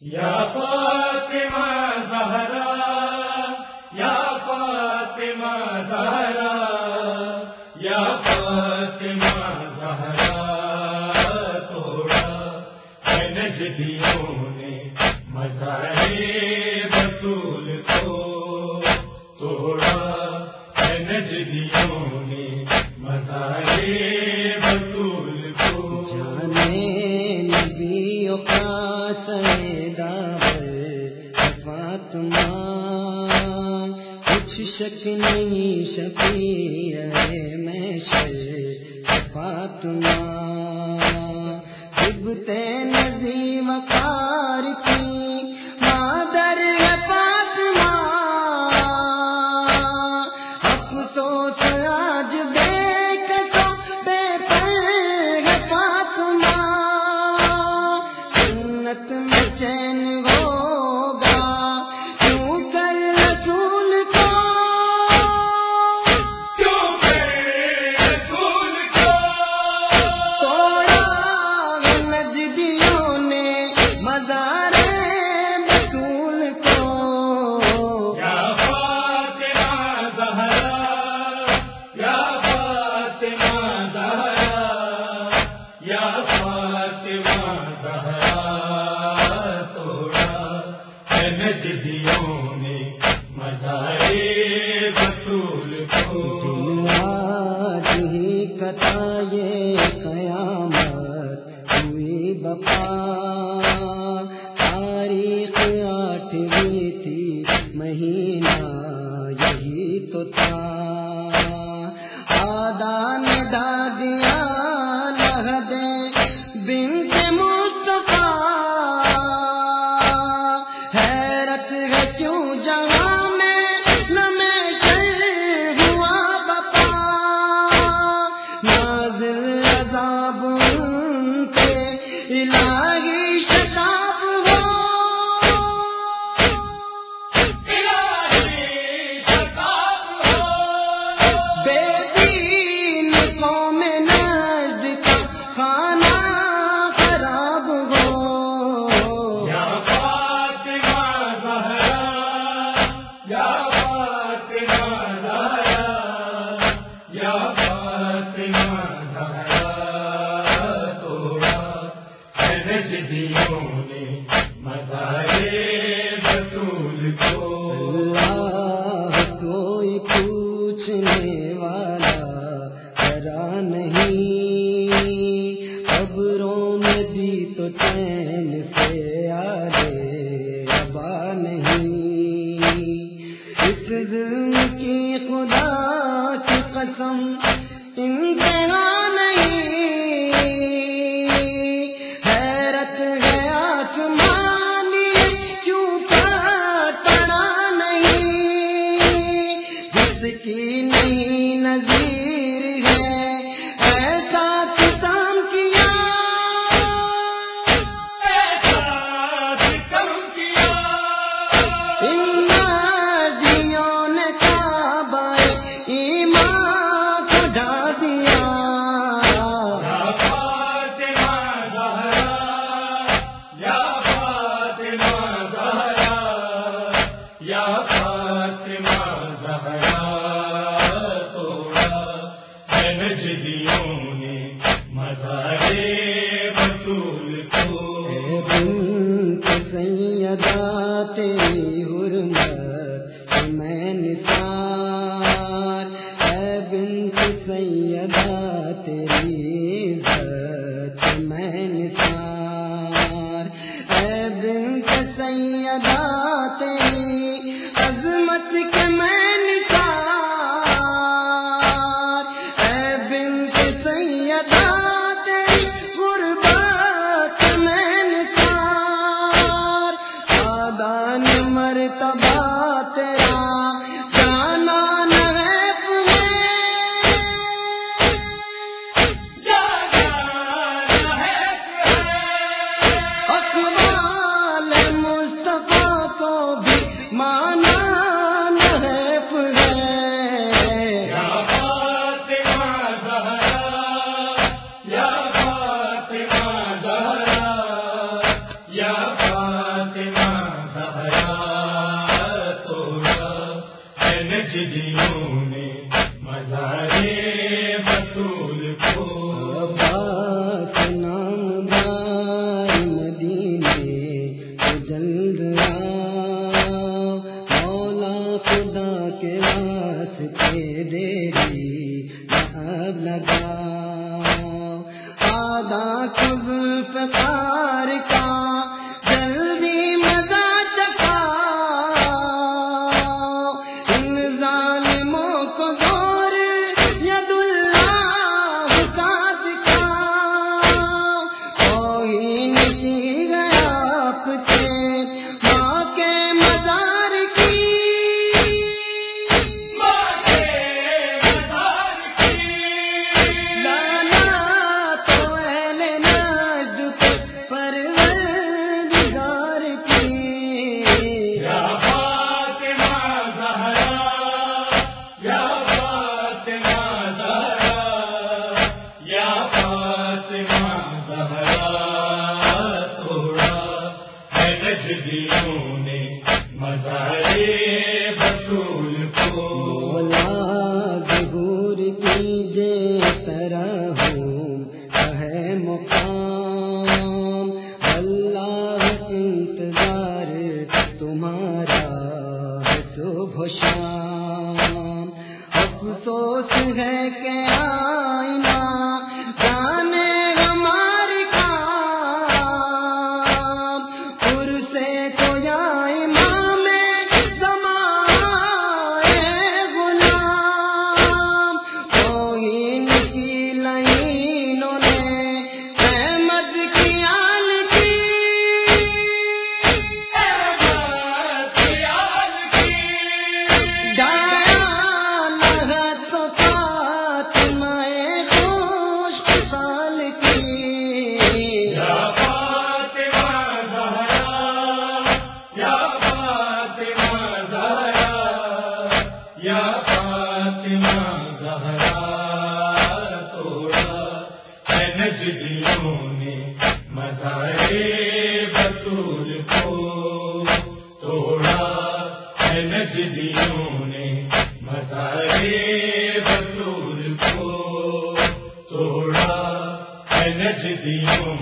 یا فاطمہ زہرا، یا فاطمہ زہرا، یا فاطمہ زہرا توڑا ہے نجدیوں نے مزار بطول کو توڑا ہے نجدیوں نے مزار بطول کو۔ جانے نبیوں کا سیدا فاطمہ کچھ شک نہیں شفیع ہے میں شر فاطمہ تین نظیم کا جنت میں چین ہوگا۔ کیوں کر رسول کو؟ کیوں رسول کو؟ توڑا ہے نجدیوں نے مزار رسول کو۔ یا فاطمہ زہرا یا فاطمہ زہرا یا فاطمہ زہرا۔ ہوئی بپا تاریخ آٹھویں تھی مہینہ یہی تو تھا۔ آدان دان الہی نہیں۔ خبروں میں بھی تو چین سے آ بنت سیدہ تیری دادا کب پتا سے نجدیوں نے مزارے بطول کو توڑا ہے نجدیوں نے مزارے بطول کو توڑا ہے نجدیوں